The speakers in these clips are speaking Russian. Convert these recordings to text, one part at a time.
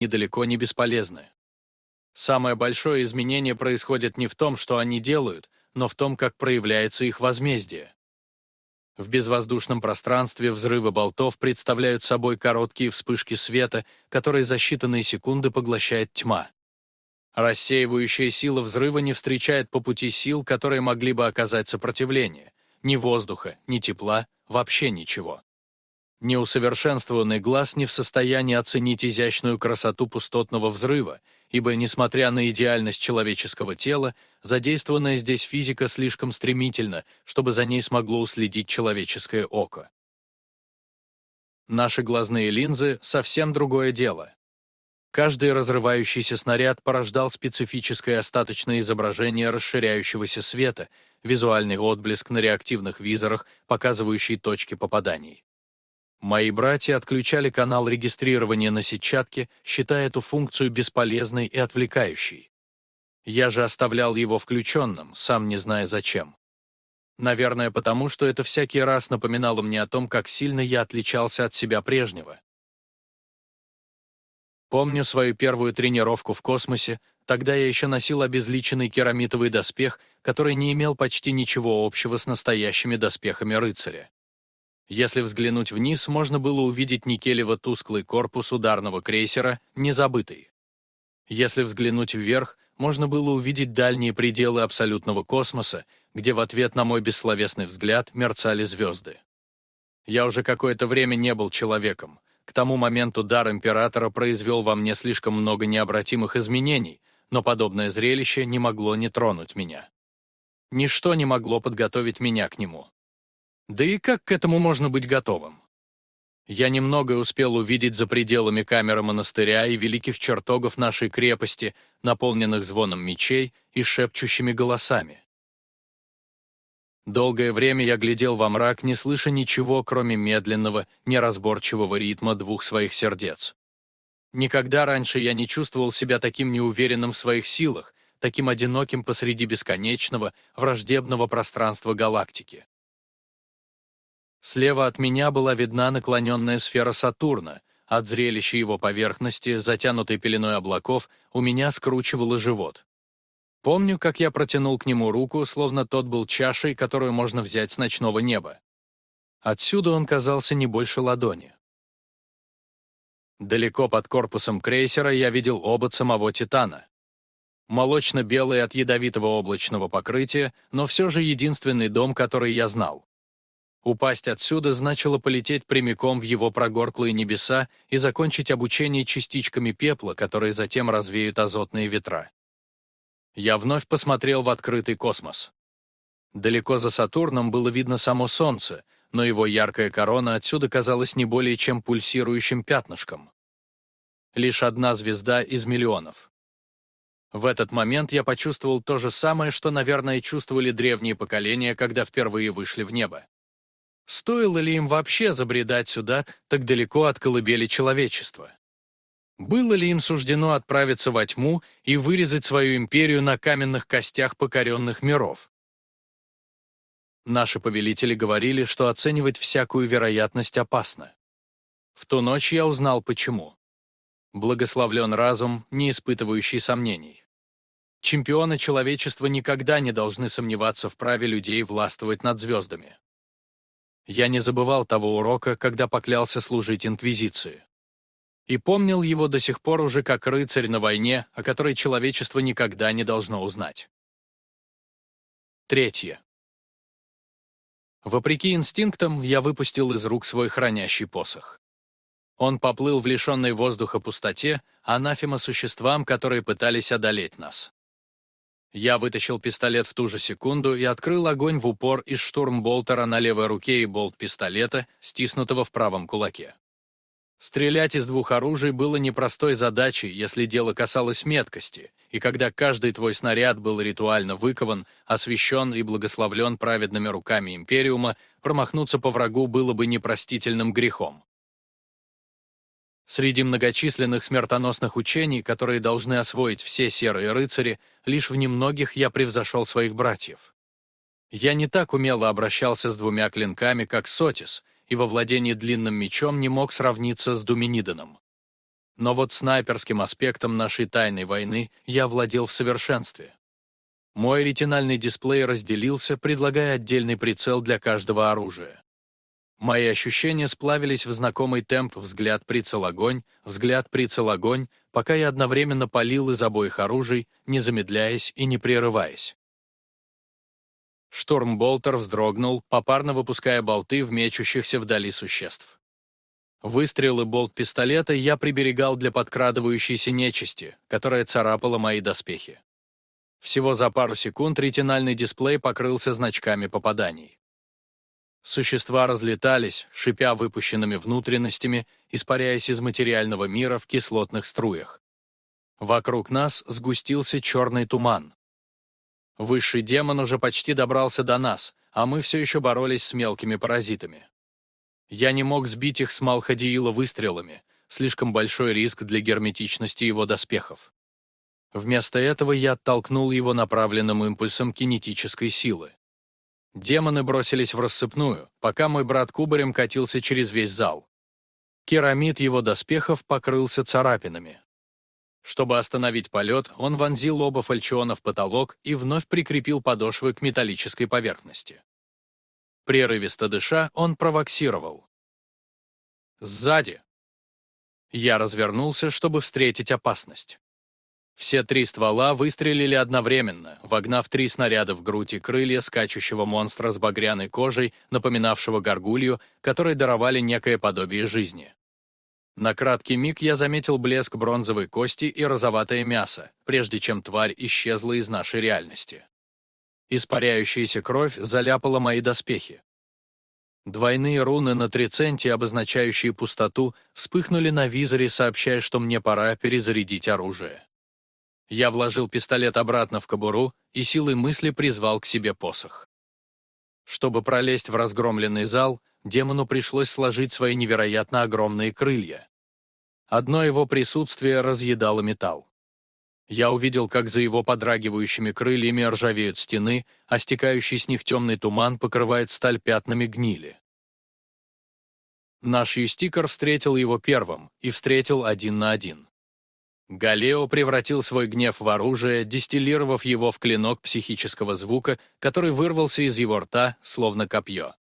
недалеко не бесполезны. Самое большое изменение происходит не в том, что они делают, но в том, как проявляется их возмездие. В безвоздушном пространстве взрывы болтов представляют собой короткие вспышки света, которые за считанные секунды поглощает тьма. Рассеивающая сила взрыва не встречает по пути сил, которые могли бы оказать сопротивление. Ни воздуха, ни тепла, вообще ничего. Неусовершенствованный глаз не в состоянии оценить изящную красоту пустотного взрыва, ибо, несмотря на идеальность человеческого тела, задействованная здесь физика слишком стремительна, чтобы за ней смогло уследить человеческое око. Наши глазные линзы — совсем другое дело. Каждый разрывающийся снаряд порождал специфическое остаточное изображение расширяющегося света, визуальный отблеск на реактивных визорах, показывающий точки попаданий. Мои братья отключали канал регистрирования на сетчатке, считая эту функцию бесполезной и отвлекающей. Я же оставлял его включенным, сам не зная зачем. Наверное, потому что это всякий раз напоминало мне о том, как сильно я отличался от себя прежнего. Помню свою первую тренировку в космосе, тогда я еще носил обезличенный керамитовый доспех, который не имел почти ничего общего с настоящими доспехами рыцаря. Если взглянуть вниз, можно было увидеть никелево-тусклый корпус ударного крейсера, незабытый. Если взглянуть вверх, можно было увидеть дальние пределы абсолютного космоса, где в ответ на мой бессловесный взгляд мерцали звезды. Я уже какое-то время не был человеком. К тому моменту дар императора произвел во мне слишком много необратимых изменений, но подобное зрелище не могло не тронуть меня. Ничто не могло подготовить меня к нему. Да и как к этому можно быть готовым? Я немного успел увидеть за пределами камеры монастыря и великих чертогов нашей крепости, наполненных звоном мечей и шепчущими голосами. Долгое время я глядел во мрак, не слыша ничего, кроме медленного, неразборчивого ритма двух своих сердец. Никогда раньше я не чувствовал себя таким неуверенным в своих силах, таким одиноким посреди бесконечного, враждебного пространства галактики. Слева от меня была видна наклоненная сфера Сатурна. От зрелища его поверхности, затянутой пеленой облаков, у меня скручивало живот. Помню, как я протянул к нему руку, словно тот был чашей, которую можно взять с ночного неба. Отсюда он казался не больше ладони. Далеко под корпусом крейсера я видел обод самого Титана. Молочно-белый от ядовитого облачного покрытия, но все же единственный дом, который я знал. Упасть отсюда значило полететь прямиком в его прогорклые небеса и закончить обучение частичками пепла, которые затем развеют азотные ветра. Я вновь посмотрел в открытый космос. Далеко за Сатурном было видно само Солнце, но его яркая корона отсюда казалась не более чем пульсирующим пятнышком. Лишь одна звезда из миллионов. В этот момент я почувствовал то же самое, что, наверное, чувствовали древние поколения, когда впервые вышли в небо. Стоило ли им вообще забредать сюда так далеко от колыбели человечества? Было ли им суждено отправиться во тьму и вырезать свою империю на каменных костях покоренных миров? Наши повелители говорили, что оценивать всякую вероятность опасно. В ту ночь я узнал, почему. Благословлен разум, не испытывающий сомнений. Чемпионы человечества никогда не должны сомневаться в праве людей властвовать над звездами. Я не забывал того урока, когда поклялся служить Инквизиции. И помнил его до сих пор уже как рыцарь на войне, о которой человечество никогда не должно узнать. Третье. Вопреки инстинктам, я выпустил из рук свой хранящий посох. Он поплыл в лишенной воздуха пустоте, анафема существам, которые пытались одолеть нас. Я вытащил пистолет в ту же секунду и открыл огонь в упор из штурмболтера на левой руке и болт пистолета, стиснутого в правом кулаке. Стрелять из двух оружий было непростой задачей, если дело касалось меткости, и когда каждый твой снаряд был ритуально выкован, освящен и благословлен праведными руками Империума, промахнуться по врагу было бы непростительным грехом. Среди многочисленных смертоносных учений, которые должны освоить все серые рыцари, лишь в немногих я превзошел своих братьев. Я не так умело обращался с двумя клинками, как Сотис, и во владении длинным мечом не мог сравниться с Думиниданом. Но вот снайперским аспектом нашей тайной войны я владел в совершенстве. Мой ретинальный дисплей разделился, предлагая отдельный прицел для каждого оружия. Мои ощущения сплавились в знакомый темп взгляд-прицел-огонь, взгляд-прицел-огонь, пока я одновременно палил из обоих оружий, не замедляясь и не прерываясь. Штормболтер вздрогнул, попарно выпуская болты в мечущихся вдали существ. Выстрелы болт-пистолета я приберегал для подкрадывающейся нечисти, которая царапала мои доспехи. Всего за пару секунд ретинальный дисплей покрылся значками попаданий. Существа разлетались, шипя выпущенными внутренностями, испаряясь из материального мира в кислотных струях. Вокруг нас сгустился черный туман. Высший демон уже почти добрался до нас, а мы все еще боролись с мелкими паразитами. Я не мог сбить их с Малхадиила выстрелами, слишком большой риск для герметичности его доспехов. Вместо этого я оттолкнул его направленным импульсом кинетической силы. Демоны бросились в рассыпную, пока мой брат кубарем катился через весь зал. Керамид его доспехов покрылся царапинами. Чтобы остановить полет, он вонзил оба фальчиона в потолок и вновь прикрепил подошвы к металлической поверхности. Прерывисто дыша, он провоксировал. «Сзади!» Я развернулся, чтобы встретить опасность. Все три ствола выстрелили одновременно, вогнав три снаряда в грудь и крылья скачущего монстра с багряной кожей, напоминавшего горгулью, которой даровали некое подобие жизни. На краткий миг я заметил блеск бронзовой кости и розоватое мясо, прежде чем тварь исчезла из нашей реальности. Испаряющаяся кровь заляпала мои доспехи. Двойные руны на триценте, обозначающие пустоту, вспыхнули на визоре, сообщая, что мне пора перезарядить оружие. Я вложил пистолет обратно в кобуру и силой мысли призвал к себе посох. Чтобы пролезть в разгромленный зал, демону пришлось сложить свои невероятно огромные крылья. Одно его присутствие разъедало металл. Я увидел, как за его подрагивающими крыльями ржавеют стены, а стекающий с них темный туман покрывает сталь пятнами гнили. Наш юстикер встретил его первым и встретил один на один. Галео превратил свой гнев в оружие, дистиллировав его в клинок психического звука, который вырвался из его рта, словно копье.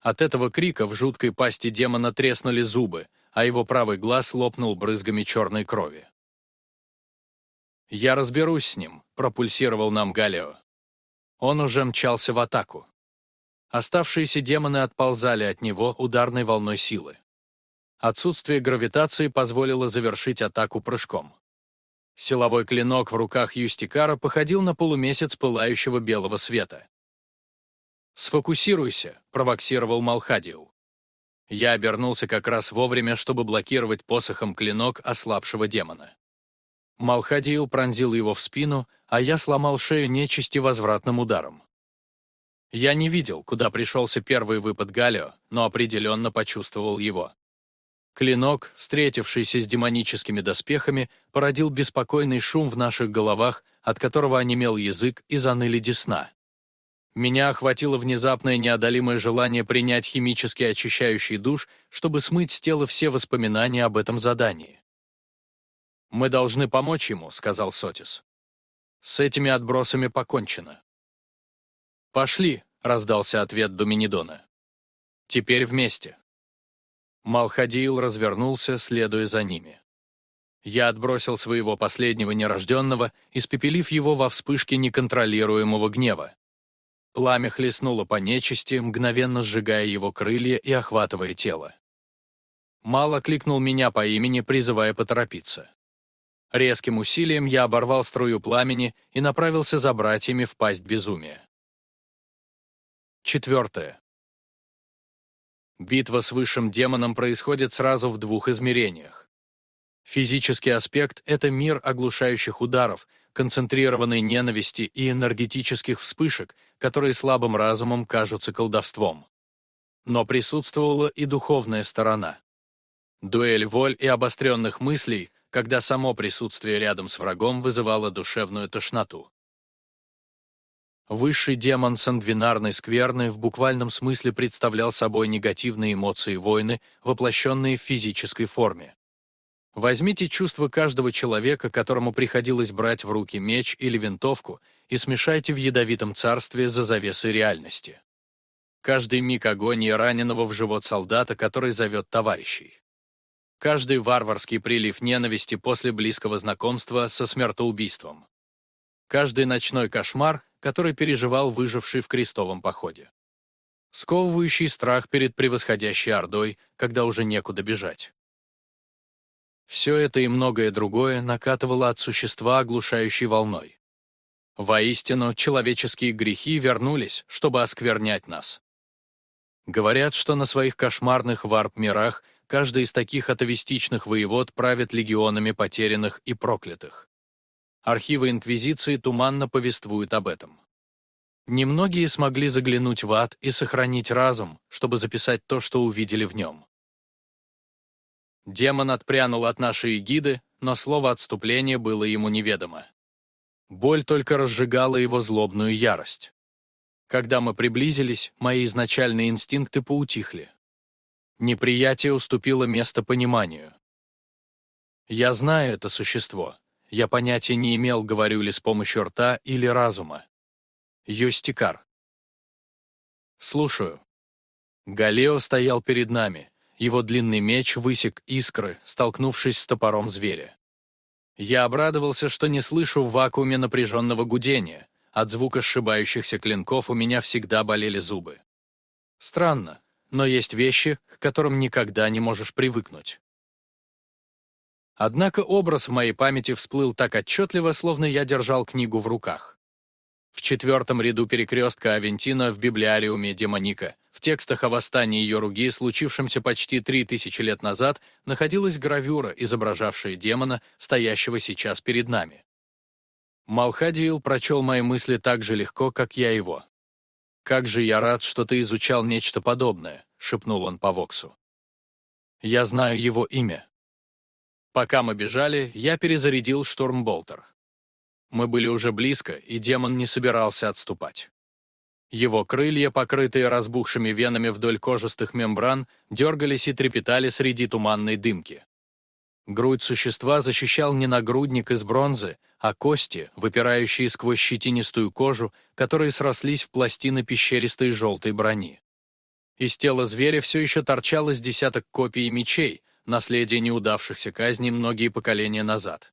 От этого крика в жуткой пасти демона треснули зубы, а его правый глаз лопнул брызгами черной крови. «Я разберусь с ним», — пропульсировал нам Галео. Он уже мчался в атаку. Оставшиеся демоны отползали от него ударной волной силы. Отсутствие гравитации позволило завершить атаку прыжком. Силовой клинок в руках Юстикара походил на полумесяц пылающего белого света. «Сфокусируйся», — провоксировал Малхадиил. Я обернулся как раз вовремя, чтобы блокировать посохом клинок ослабшего демона. Малхадиил пронзил его в спину, а я сломал шею нечисти возвратным ударом. Я не видел, куда пришелся первый выпад Галио, но определенно почувствовал его. Клинок, встретившийся с демоническими доспехами, породил беспокойный шум в наших головах, от которого онемел язык и заныли десна. Меня охватило внезапное неодолимое желание принять химически очищающий душ, чтобы смыть с тела все воспоминания об этом задании. «Мы должны помочь ему», — сказал Сотис. «С этими отбросами покончено». «Пошли», — раздался ответ Доминидона. «Теперь вместе». Малхадиил развернулся, следуя за ними. Я отбросил своего последнего нерожденного, испепелив его во вспышке неконтролируемого гнева. Пламя хлестнуло по нечисти, мгновенно сжигая его крылья и охватывая тело. Мало кликнул меня по имени, призывая поторопиться. Резким усилием я оборвал струю пламени и направился за братьями в пасть безумия. Четвертое. Битва с высшим демоном происходит сразу в двух измерениях. Физический аспект — это мир оглушающих ударов, концентрированной ненависти и энергетических вспышек, которые слабым разумом кажутся колдовством. Но присутствовала и духовная сторона. Дуэль воль и обостренных мыслей, когда само присутствие рядом с врагом вызывало душевную тошноту. Высший демон сангвинарной скверны в буквальном смысле представлял собой негативные эмоции войны, воплощенные в физической форме. Возьмите чувство каждого человека, которому приходилось брать в руки меч или винтовку, и смешайте в ядовитом царстве за завесой реальности. Каждый миг агонии раненого в живот солдата, который зовет товарищей. Каждый варварский прилив ненависти после близкого знакомства со смертоубийством. Каждый ночной кошмар, который переживал выживший в крестовом походе. Сковывающий страх перед превосходящей ордой, когда уже некуда бежать. Все это и многое другое накатывало от существа оглушающей волной. Воистину, человеческие грехи вернулись, чтобы осквернять нас. Говорят, что на своих кошмарных варп-мирах каждый из таких атовистичных воевод правит легионами потерянных и проклятых. Архивы Инквизиции туманно повествуют об этом. Немногие смогли заглянуть в ад и сохранить разум, чтобы записать то, что увидели в нем. Демон отпрянул от нашей эгиды, но слово отступления было ему неведомо. Боль только разжигала его злобную ярость. Когда мы приблизились, мои изначальные инстинкты поутихли. Неприятие уступило место пониманию. Я знаю это существо. Я понятия не имел, говорю ли с помощью рта или разума. Йостикар. Слушаю. Галео стоял перед нами, его длинный меч высек искры, столкнувшись с топором зверя. Я обрадовался, что не слышу в вакууме напряженного гудения. От звука сшибающихся клинков у меня всегда болели зубы. Странно, но есть вещи, к которым никогда не можешь привыкнуть. Однако образ в моей памяти всплыл так отчетливо, словно я держал книгу в руках. В четвертом ряду перекрестка Авентина в библиариуме Демоника в текстах о восстании Йоруги, случившемся почти три тысячи лет назад, находилась гравюра, изображавшая демона, стоящего сейчас перед нами. Малхадиил прочел мои мысли так же легко, как я его. «Как же я рад, что ты изучал нечто подобное», — шепнул он по Воксу. «Я знаю его имя». Пока мы бежали, я перезарядил штурмболтер. Мы были уже близко, и демон не собирался отступать. Его крылья, покрытые разбухшими венами вдоль кожистых мембран, дергались и трепетали среди туманной дымки. Грудь существа защищал не нагрудник из бронзы, а кости, выпирающие сквозь щетинистую кожу, которые срослись в пластины пещеристой желтой брони. Из тела зверя все еще торчало с десяток копий мечей, наследие неудавшихся казней многие поколения назад.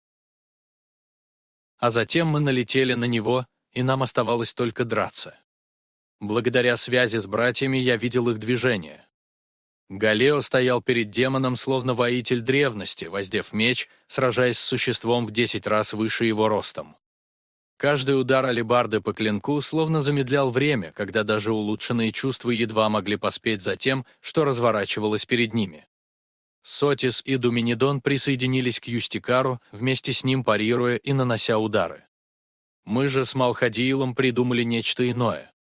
А затем мы налетели на него, и нам оставалось только драться. Благодаря связи с братьями я видел их движение. Галео стоял перед демоном, словно воитель древности, воздев меч, сражаясь с существом в десять раз выше его ростом. Каждый удар алебарды по клинку словно замедлял время, когда даже улучшенные чувства едва могли поспеть за тем, что разворачивалось перед ними. Сотис и Думинидон присоединились к Юстикару, вместе с ним парируя и нанося удары. Мы же с Малхадиилом придумали нечто иное.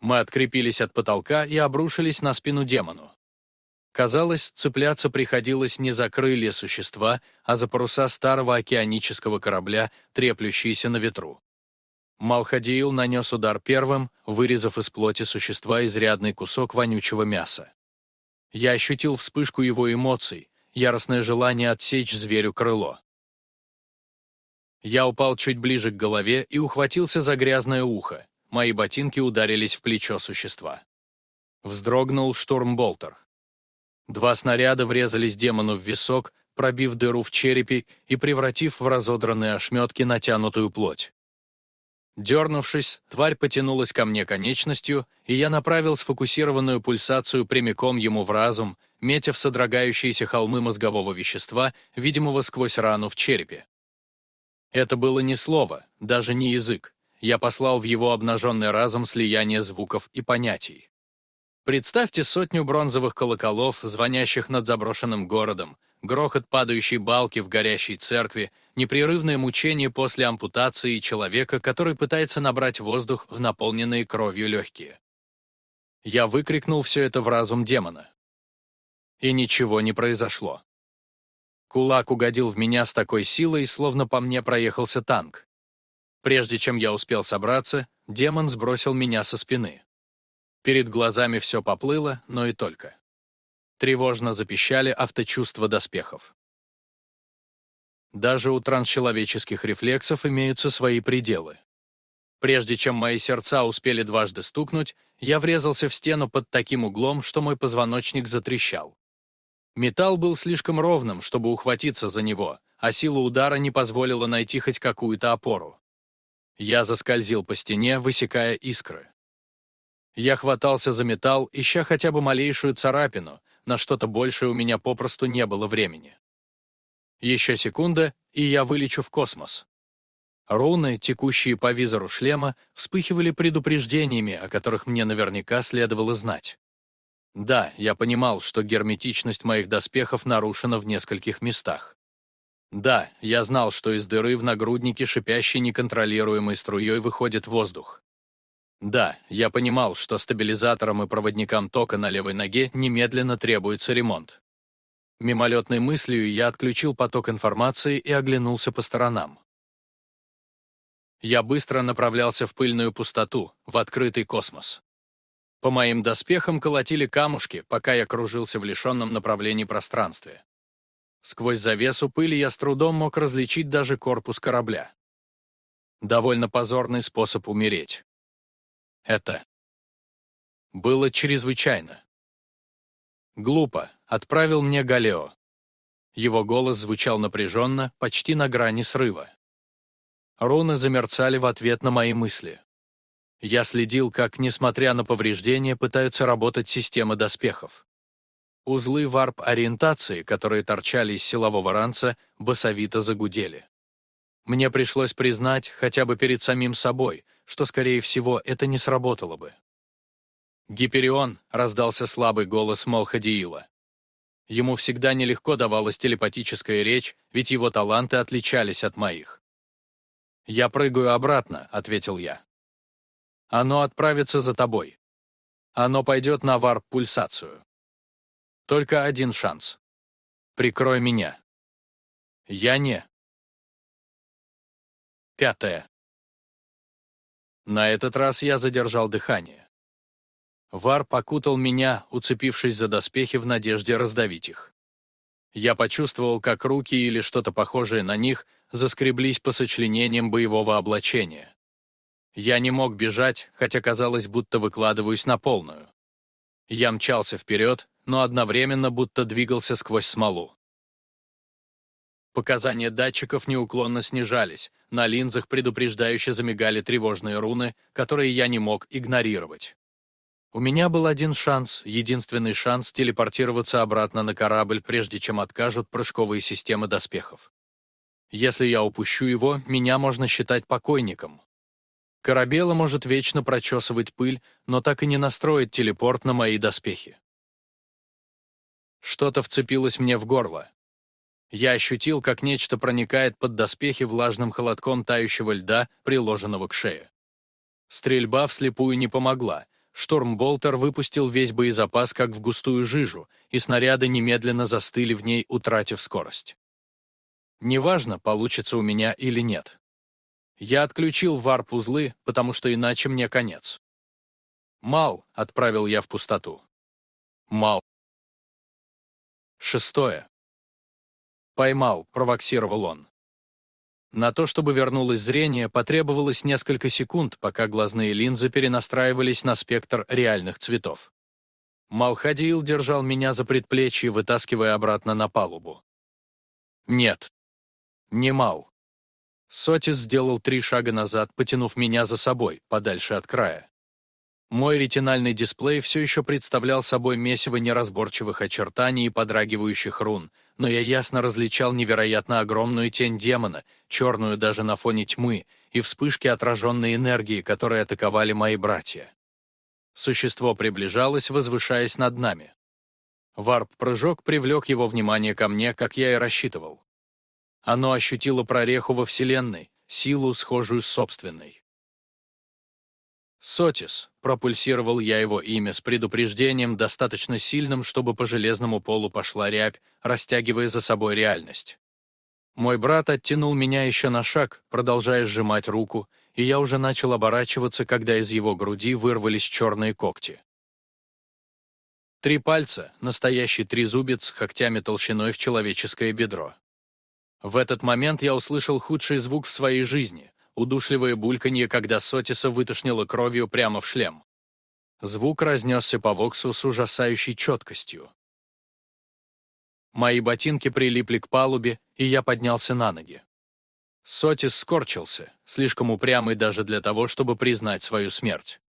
Мы открепились от потолка и обрушились на спину демону. Казалось, цепляться приходилось не за крылья существа, а за паруса старого океанического корабля, треплющиеся на ветру. Малхадиил нанес удар первым, вырезав из плоти существа изрядный кусок вонючего мяса. Я ощутил вспышку его эмоций, яростное желание отсечь зверю крыло. Я упал чуть ближе к голове и ухватился за грязное ухо мои ботинки ударились в плечо существа. Вздрогнул штурмболтер. Два снаряда врезались демону в висок, пробив дыру в черепе и превратив в разодранные ошметки натянутую плоть. Дернувшись, тварь потянулась ко мне конечностью, и я направил сфокусированную пульсацию прямиком ему в разум, метя в содрогающиеся холмы мозгового вещества, видимого сквозь рану в черепе. Это было не слово, даже не язык я послал в его обнаженный разум слияние звуков и понятий. Представьте сотню бронзовых колоколов, звонящих над заброшенным городом, грохот падающей балки в горящей церкви, непрерывное мучение после ампутации человека, который пытается набрать воздух в наполненные кровью легкие. Я выкрикнул все это в разум демона. И ничего не произошло. Кулак угодил в меня с такой силой, словно по мне проехался танк. Прежде чем я успел собраться, демон сбросил меня со спины. Перед глазами все поплыло, но и только. Тревожно запищали авточувства доспехов. Даже у трансчеловеческих рефлексов имеются свои пределы. Прежде чем мои сердца успели дважды стукнуть, я врезался в стену под таким углом, что мой позвоночник затрещал. Металл был слишком ровным, чтобы ухватиться за него, а сила удара не позволила найти хоть какую-то опору. Я заскользил по стене, высекая искры. Я хватался за металл, ища хотя бы малейшую царапину, на что-то большее у меня попросту не было времени. Еще секунда, и я вылечу в космос. Руны, текущие по визору шлема, вспыхивали предупреждениями, о которых мне наверняка следовало знать. Да, я понимал, что герметичность моих доспехов нарушена в нескольких местах. Да, я знал, что из дыры в нагруднике шипящей неконтролируемой струей выходит воздух. Да, я понимал, что стабилизаторам и проводникам тока на левой ноге немедленно требуется ремонт. Мимолетной мыслью я отключил поток информации и оглянулся по сторонам. Я быстро направлялся в пыльную пустоту, в открытый космос. По моим доспехам колотили камушки, пока я кружился в лишенном направлении пространстве. Сквозь завесу пыли я с трудом мог различить даже корпус корабля. Довольно позорный способ умереть. Это было чрезвычайно. Глупо, отправил мне Галео. Его голос звучал напряженно, почти на грани срыва. Руны замерцали в ответ на мои мысли. Я следил, как, несмотря на повреждения, пытаются работать системы доспехов. Узлы варп-ориентации, которые торчали из силового ранца, басовито загудели. Мне пришлось признать, хотя бы перед самим собой, что, скорее всего, это не сработало бы. «Гиперион», — раздался слабый голос Молхадиила. Ему всегда нелегко давалась телепатическая речь, ведь его таланты отличались от моих. «Я прыгаю обратно», — ответил я. Оно отправится за тобой. Оно пойдет на варп-пульсацию. Только один шанс. Прикрой меня. Я не. Пятое. На этот раз я задержал дыхание. Вар покутал меня, уцепившись за доспехи в надежде раздавить их. Я почувствовал, как руки или что-то похожее на них заскреблись по сочленениям боевого облачения. Я не мог бежать, хотя казалось, будто выкладываюсь на полную. Я мчался вперед, но одновременно будто двигался сквозь смолу. Показания датчиков неуклонно снижались, на линзах предупреждающе замигали тревожные руны, которые я не мог игнорировать. У меня был один шанс, единственный шанс телепортироваться обратно на корабль, прежде чем откажут прыжковые системы доспехов. Если я упущу его, меня можно считать покойником. Корабела может вечно прочесывать пыль, но так и не настроить телепорт на мои доспехи. Что-то вцепилось мне в горло. Я ощутил, как нечто проникает под доспехи влажным холодком тающего льда, приложенного к шее. Стрельба вслепую не помогла. Штормболтер выпустил весь боезапас как в густую жижу, и снаряды немедленно застыли в ней, утратив скорость. Неважно, получится у меня или нет. Я отключил варп-узлы, потому что иначе мне конец. «Мал», — отправил я в пустоту. «Мал». Шестое. «Поймал», — провоксировал он. На то, чтобы вернулось зрение, потребовалось несколько секунд, пока глазные линзы перенастраивались на спектр реальных цветов. Малхадиил держал меня за предплечье, вытаскивая обратно на палубу. «Нет. Не Мал. Сотис сделал три шага назад, потянув меня за собой, подальше от края. Мой ретинальный дисплей все еще представлял собой месиво неразборчивых очертаний и подрагивающих рун, но я ясно различал невероятно огромную тень демона, черную даже на фоне тьмы, и вспышки отраженной энергии, которые атаковали мои братья. Существо приближалось, возвышаясь над нами. Варп-прыжок привлек его внимание ко мне, как я и рассчитывал. Оно ощутило прореху во Вселенной, силу, схожую с собственной. «Сотис», — пропульсировал я его имя с предупреждением, достаточно сильным, чтобы по железному полу пошла рябь, растягивая за собой реальность. Мой брат оттянул меня еще на шаг, продолжая сжимать руку, и я уже начал оборачиваться, когда из его груди вырвались черные когти. Три пальца, настоящий трезубец с когтями толщиной в человеческое бедро. В этот момент я услышал худший звук в своей жизни — удушливое бульканье, когда Сотиса вытошнило кровью прямо в шлем. Звук разнесся по Воксу с ужасающей четкостью. Мои ботинки прилипли к палубе, и я поднялся на ноги. Сотис скорчился, слишком упрямый даже для того, чтобы признать свою смерть.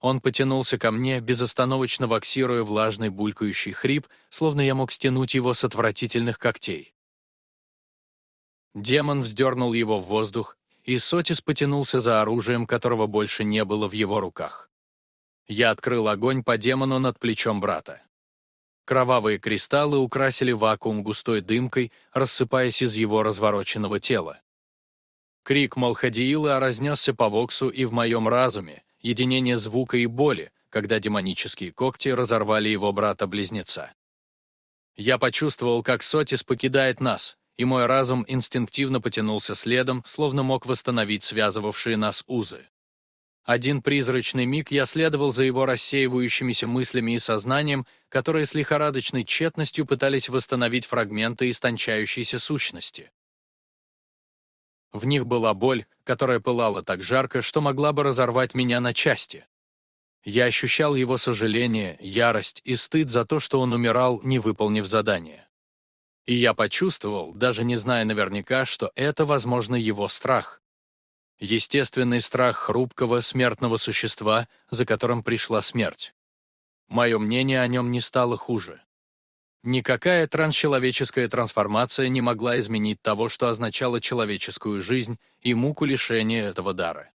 Он потянулся ко мне, безостановочно ваксируя влажный булькающий хрип, словно я мог стянуть его с отвратительных когтей. Демон вздернул его в воздух, и Сотис потянулся за оружием, которого больше не было в его руках. Я открыл огонь по демону над плечом брата. Кровавые кристаллы украсили вакуум густой дымкой, рассыпаясь из его развороченного тела. Крик Малхадиила разнесся по Воксу и в моем разуме, единение звука и боли, когда демонические когти разорвали его брата-близнеца. Я почувствовал, как Сотис покидает нас, и мой разум инстинктивно потянулся следом, словно мог восстановить связывавшие нас узы. Один призрачный миг я следовал за его рассеивающимися мыслями и сознанием, которые с лихорадочной тщетностью пытались восстановить фрагменты истончающейся сущности. В них была боль, которая пылала так жарко, что могла бы разорвать меня на части. Я ощущал его сожаление, ярость и стыд за то, что он умирал, не выполнив задание. И я почувствовал, даже не зная наверняка, что это, возможно, его страх. Естественный страх хрупкого, смертного существа, за которым пришла смерть. Мое мнение о нем не стало хуже. Никакая трансчеловеческая трансформация не могла изменить того, что означало человеческую жизнь и муку лишения этого дара.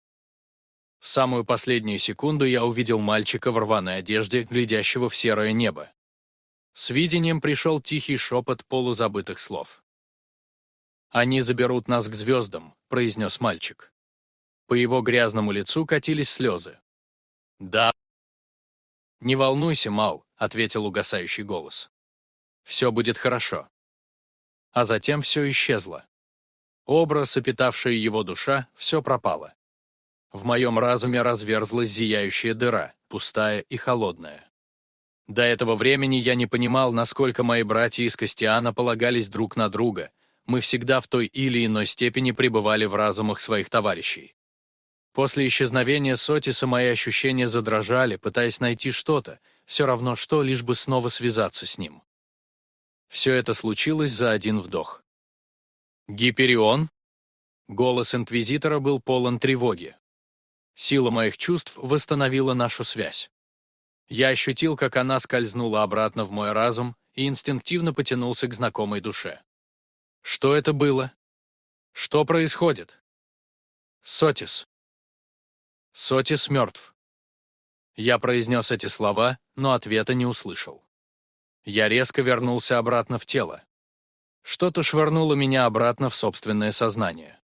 В самую последнюю секунду я увидел мальчика в рваной одежде, глядящего в серое небо. С видением пришел тихий шепот полузабытых слов. «Они заберут нас к звездам», — произнес мальчик. По его грязному лицу катились слезы. «Да». «Не волнуйся, Мал», — ответил угасающий голос. Все будет хорошо. А затем все исчезло. Образ, опитавший его душа, все пропало. В моем разуме разверзлась зияющая дыра, пустая и холодная. До этого времени я не понимал, насколько мои братья из Костиана полагались друг на друга. Мы всегда в той или иной степени пребывали в разумах своих товарищей. После исчезновения Сотиса мои ощущения задрожали, пытаясь найти что-то, все равно что, лишь бы снова связаться с ним. Все это случилось за один вдох. «Гиперион?» Голос инквизитора был полон тревоги. Сила моих чувств восстановила нашу связь. Я ощутил, как она скользнула обратно в мой разум и инстинктивно потянулся к знакомой душе. Что это было? Что происходит? Сотис. Сотис мертв. Я произнес эти слова, но ответа не услышал. Я резко вернулся обратно в тело. Что-то швырнуло меня обратно в собственное сознание.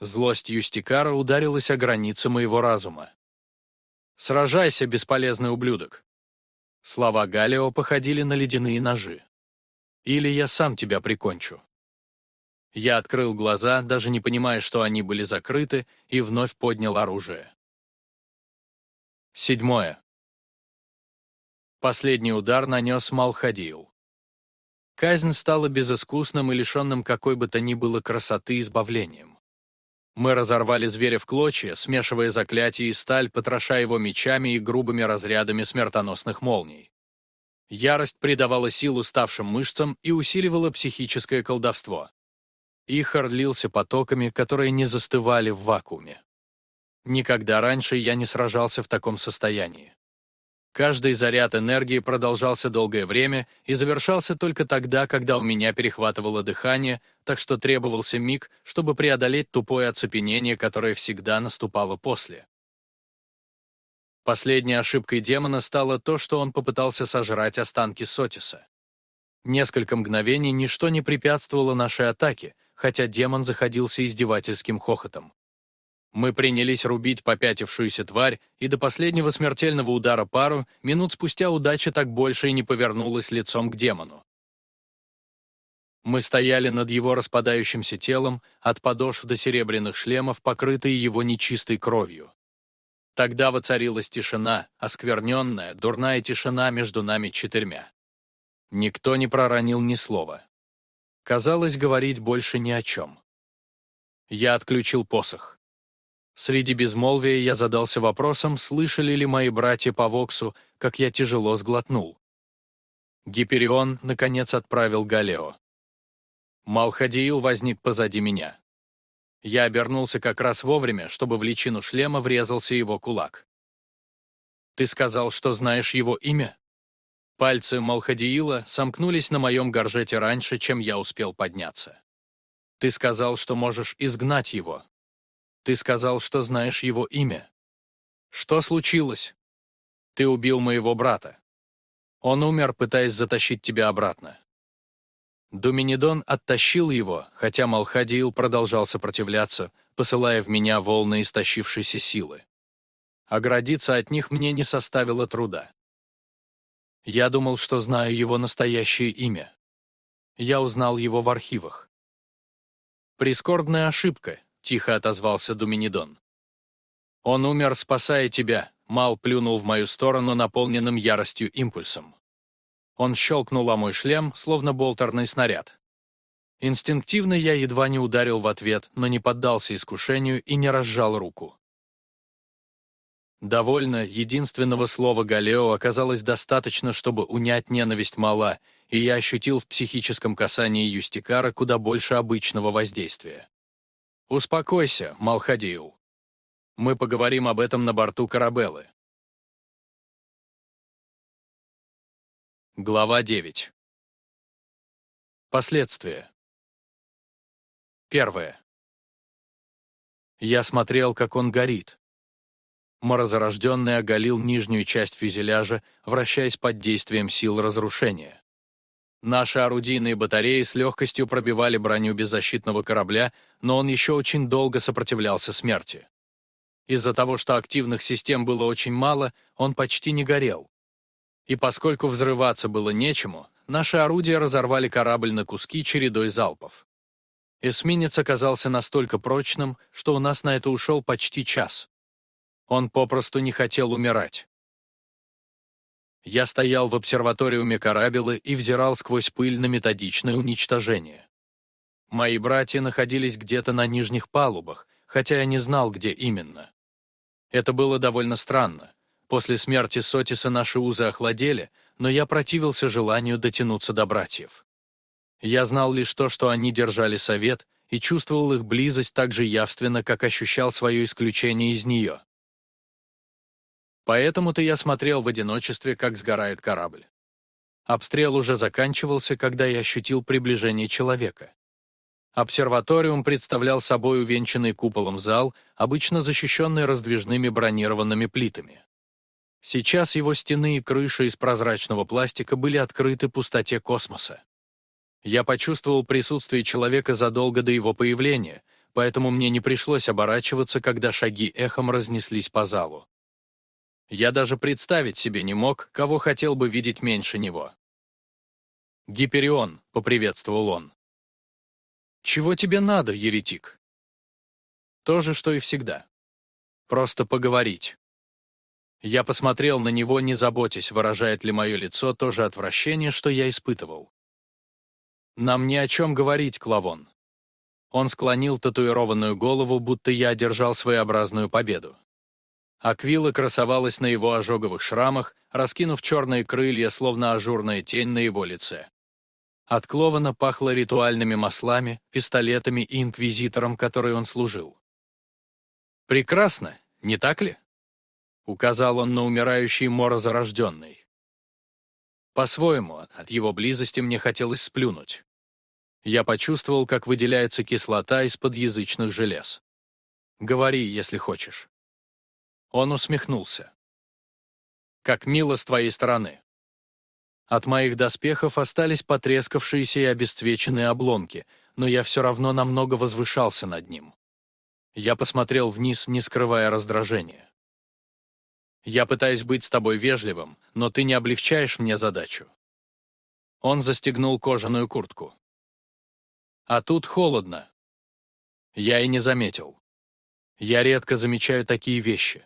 Злость Юстикара ударилась о границы моего разума. «Сражайся, бесполезный ублюдок!» Слова Галио походили на ледяные ножи. «Или я сам тебя прикончу». Я открыл глаза, даже не понимая, что они были закрыты, и вновь поднял оружие. Седьмое. Последний удар нанес Малхадиил. Казнь стала безыскусным и лишенным какой бы то ни было красоты избавлением. Мы разорвали зверя в клочья, смешивая заклятие и сталь, потроша его мечами и грубыми разрядами смертоносных молний. Ярость придавала силу ставшим мышцам и усиливала психическое колдовство. Ихар лился потоками, которые не застывали в вакууме. Никогда раньше я не сражался в таком состоянии. Каждый заряд энергии продолжался долгое время и завершался только тогда, когда у меня перехватывало дыхание, так что требовался миг, чтобы преодолеть тупое оцепенение, которое всегда наступало после. Последней ошибкой демона стало то, что он попытался сожрать останки Сотиса. Несколько мгновений ничто не препятствовало нашей атаке, хотя демон заходился издевательским хохотом. Мы принялись рубить попятившуюся тварь, и до последнего смертельного удара пару, минут спустя удача так больше и не повернулась лицом к демону. Мы стояли над его распадающимся телом, от подошв до серебряных шлемов, покрытые его нечистой кровью. Тогда воцарилась тишина, оскверненная, дурная тишина между нами четырьмя. Никто не проронил ни слова. Казалось, говорить больше ни о чем. Я отключил посох. Среди безмолвия я задался вопросом, слышали ли мои братья по Воксу, как я тяжело сглотнул. Гиперион, наконец, отправил Галео. Малхадиил возник позади меня. Я обернулся как раз вовремя, чтобы в личину шлема врезался его кулак. «Ты сказал, что знаешь его имя?» Пальцы Малхадиила сомкнулись на моем горжете раньше, чем я успел подняться. «Ты сказал, что можешь изгнать его. Ты сказал, что знаешь его имя. Что случилось? Ты убил моего брата. Он умер, пытаясь затащить тебя обратно. Думинидон оттащил его, хотя Малхадиил продолжал сопротивляться, посылая в меня волны истощившейся силы. Оградиться от них мне не составило труда. Я думал, что знаю его настоящее имя. Я узнал его в архивах. «Прискорбная ошибка», — тихо отозвался Думинидон. «Он умер, спасая тебя», — Мал плюнул в мою сторону наполненным яростью импульсом. Он щелкнул о мой шлем, словно болтерный снаряд. Инстинктивно я едва не ударил в ответ, но не поддался искушению и не разжал руку. Довольно единственного слова Галео оказалось достаточно, чтобы унять ненависть мала, и я ощутил в психическом касании Юстикара куда больше обычного воздействия. «Успокойся, Малхадиил. Мы поговорим об этом на борту Карабеллы. Глава 9. Последствия. Первое. Я смотрел, как он горит. Морозорожденный оголил нижнюю часть фюзеляжа, вращаясь под действием сил разрушения. Наши орудийные батареи с легкостью пробивали броню беззащитного корабля, но он еще очень долго сопротивлялся смерти. Из-за того, что активных систем было очень мало, он почти не горел. И поскольку взрываться было нечему, наши орудия разорвали корабль на куски чередой залпов. Эсминец оказался настолько прочным, что у нас на это ушел почти час. Он попросту не хотел умирать. Я стоял в обсерваториуме Карабелы и взирал сквозь пыль на методичное уничтожение. Мои братья находились где-то на нижних палубах, хотя я не знал, где именно. Это было довольно странно. После смерти Сотиса наши узы охладели, но я противился желанию дотянуться до братьев. Я знал лишь то, что они держали совет, и чувствовал их близость так же явственно, как ощущал свое исключение из нее. Поэтому-то я смотрел в одиночестве, как сгорает корабль. Обстрел уже заканчивался, когда я ощутил приближение человека. Обсерваториум представлял собой увенчанный куполом зал, обычно защищенный раздвижными бронированными плитами. Сейчас его стены и крыша из прозрачного пластика были открыты пустоте космоса. Я почувствовал присутствие человека задолго до его появления, поэтому мне не пришлось оборачиваться, когда шаги эхом разнеслись по залу. Я даже представить себе не мог, кого хотел бы видеть меньше него. «Гиперион», — поприветствовал он. «Чего тебе надо, еретик?» То же, что и всегда. Просто поговорить. Я посмотрел на него, не заботясь, выражает ли мое лицо то же отвращение, что я испытывал. «Нам ни о чем говорить, Клавон». Он склонил татуированную голову, будто я одержал своеобразную победу. Аквила красовалась на его ожоговых шрамах, раскинув черные крылья, словно ажурная тень на его лице. От Клована пахло ритуальными маслами, пистолетами и инквизитором, который он служил. «Прекрасно, не так ли?» Указал он на умирающий морозорожденный. По-своему, от его близости мне хотелось сплюнуть. Я почувствовал, как выделяется кислота из-под язычных желез. «Говори, если хочешь». Он усмехнулся. «Как мило с твоей стороны». От моих доспехов остались потрескавшиеся и обесцвеченные обломки, но я все равно намного возвышался над ним. Я посмотрел вниз, не скрывая раздражения. Я пытаюсь быть с тобой вежливым, но ты не облегчаешь мне задачу». Он застегнул кожаную куртку. «А тут холодно». Я и не заметил. Я редко замечаю такие вещи.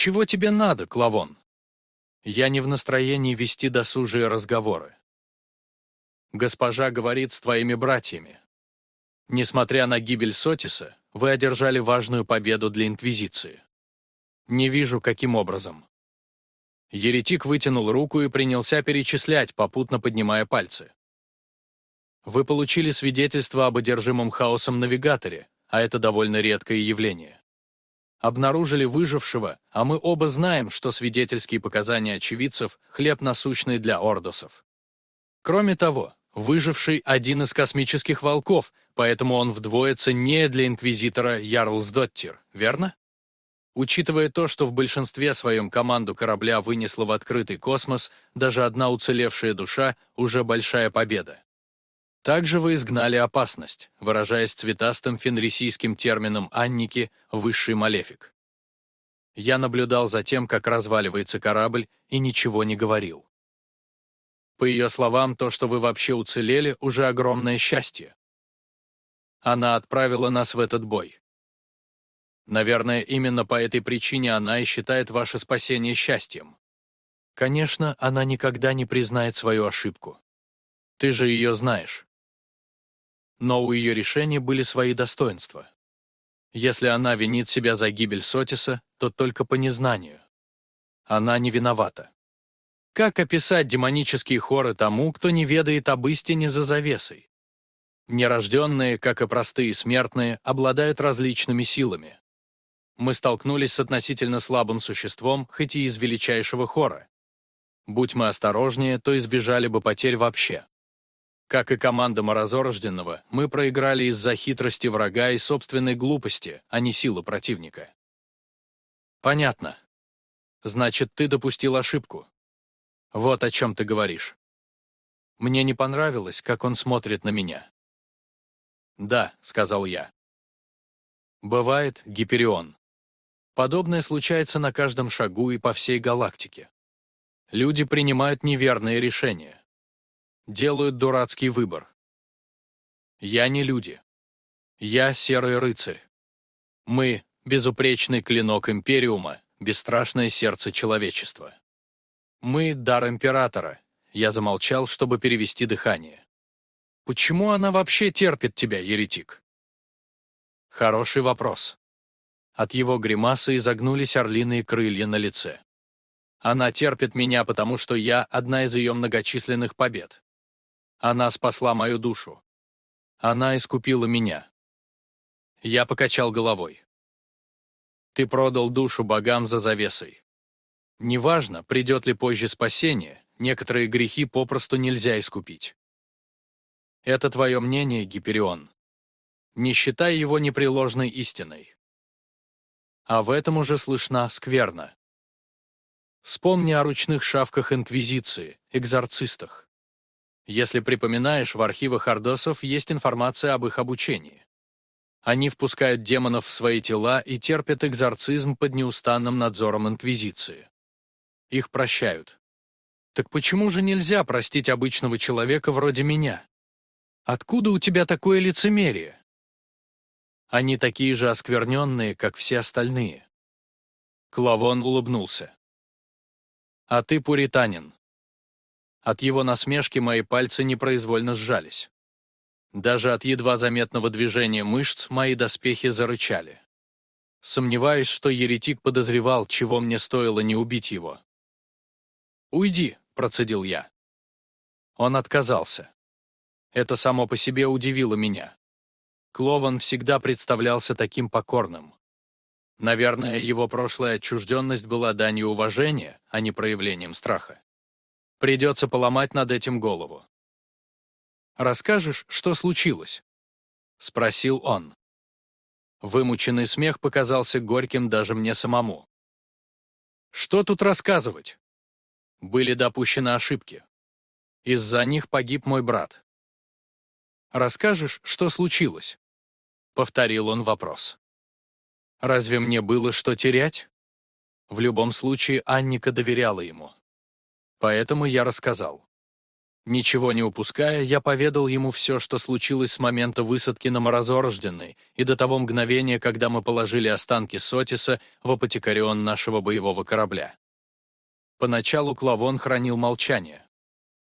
Чего тебе надо, Клавон? Я не в настроении вести досужие разговоры. Госпожа говорит с твоими братьями. Несмотря на гибель Сотиса, вы одержали важную победу для Инквизиции. Не вижу, каким образом. Еретик вытянул руку и принялся перечислять, попутно поднимая пальцы. Вы получили свидетельство об одержимом хаосом навигаторе, а это довольно редкое явление. Обнаружили выжившего, а мы оба знаем, что свидетельские показания очевидцев – хлеб насущный для ордосов. Кроме того, выживший – один из космических волков, поэтому он вдвое ценнее для инквизитора Ярлсдоттир, верно? Учитывая то, что в большинстве своем команду корабля вынесла в открытый космос, даже одна уцелевшая душа – уже большая победа. Также вы изгнали опасность, выражаясь цветастым фенрисийским термином «анники» – «высший малефик». Я наблюдал за тем, как разваливается корабль, и ничего не говорил. По ее словам, то, что вы вообще уцелели, уже огромное счастье. Она отправила нас в этот бой. Наверное, именно по этой причине она и считает ваше спасение счастьем. Конечно, она никогда не признает свою ошибку. Ты же ее знаешь. Но у ее решения были свои достоинства. Если она винит себя за гибель Сотиса, то только по незнанию. Она не виновата. Как описать демонические хоры тому, кто не ведает об истине за завесой? Нерожденные, как и простые смертные, обладают различными силами мы столкнулись с относительно слабым существом, хоть и из величайшего хора. Будь мы осторожнее, то избежали бы потерь вообще. Как и команда Морозорожденного, мы проиграли из-за хитрости врага и собственной глупости, а не силы противника. Понятно. Значит, ты допустил ошибку. Вот о чем ты говоришь. Мне не понравилось, как он смотрит на меня. «Да», — сказал я. «Бывает, Гиперион. Подобное случается на каждом шагу и по всей галактике. Люди принимают неверные решения. Делают дурацкий выбор. Я не люди. Я серый рыцарь. Мы — безупречный клинок Империума, бесстрашное сердце человечества. Мы — дар Императора. Я замолчал, чтобы перевести дыхание. Почему она вообще терпит тебя, еретик? Хороший вопрос. От его гримасы изогнулись орлиные крылья на лице. Она терпит меня, потому что я одна из ее многочисленных побед. Она спасла мою душу. Она искупила меня. Я покачал головой. Ты продал душу богам за завесой. Неважно, придет ли позже спасение, некоторые грехи попросту нельзя искупить. Это твое мнение, Гиперион. Не считай его непреложной истиной а в этом уже слышна скверна. Вспомни о ручных шавках Инквизиции, экзорцистах. Если припоминаешь, в архивах ордосов есть информация об их обучении. Они впускают демонов в свои тела и терпят экзорцизм под неустанным надзором Инквизиции. Их прощают. Так почему же нельзя простить обычного человека вроде меня? Откуда у тебя такое лицемерие? Они такие же оскверненные, как все остальные. Клавон улыбнулся. «А ты пуританин». От его насмешки мои пальцы непроизвольно сжались. Даже от едва заметного движения мышц мои доспехи зарычали. Сомневаюсь, что еретик подозревал, чего мне стоило не убить его. «Уйди», — процедил я. Он отказался. Это само по себе удивило меня. Клован всегда представлялся таким покорным. Наверное, его прошлая отчужденность была данью уважения, а не проявлением страха. Придется поломать над этим голову. «Расскажешь, что случилось?» — спросил он. Вымученный смех показался горьким даже мне самому. «Что тут рассказывать?» Были допущены ошибки. Из-за них погиб мой брат. «Расскажешь, что случилось?» Повторил он вопрос. Разве мне было что терять? В любом случае, Анника доверяла ему. Поэтому я рассказал. Ничего не упуская, я поведал ему все, что случилось с момента высадки на Морозорожденной и до того мгновения, когда мы положили останки Сотиса в апотекарион нашего боевого корабля. Поначалу Клавон хранил молчание.